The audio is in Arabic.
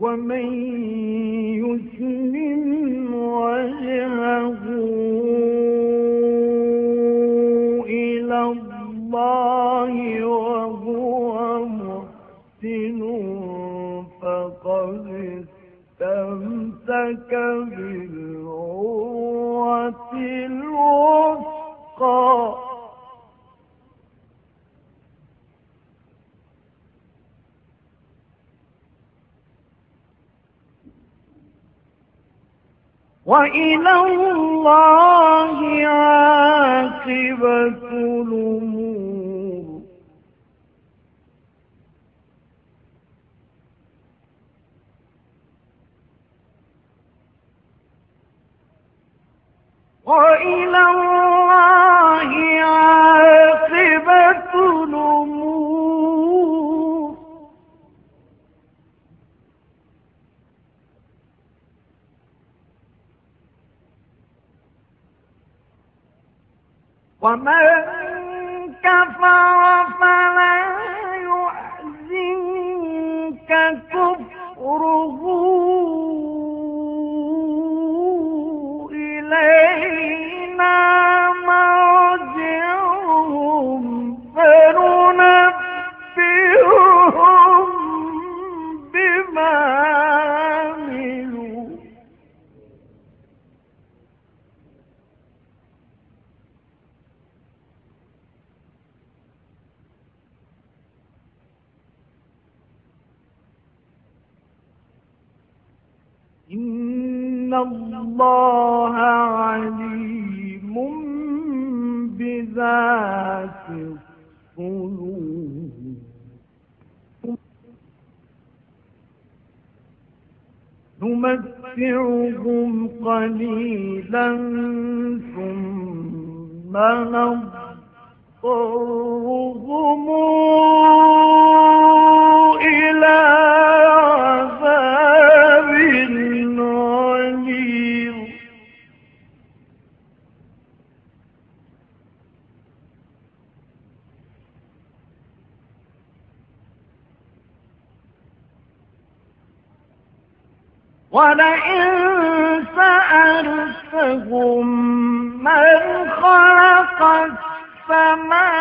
ومن يسلم وجهه إلى الله وهو محسن فقد استمسك بالعروة الوثقى. وإلى الله عاقبة الأمور. وإلى الله ومن كفر فلا إن الله عليم بذات الصدور نمتعهم قليلا ثم نضطرهم ولئن سألتهم من خلق السماوات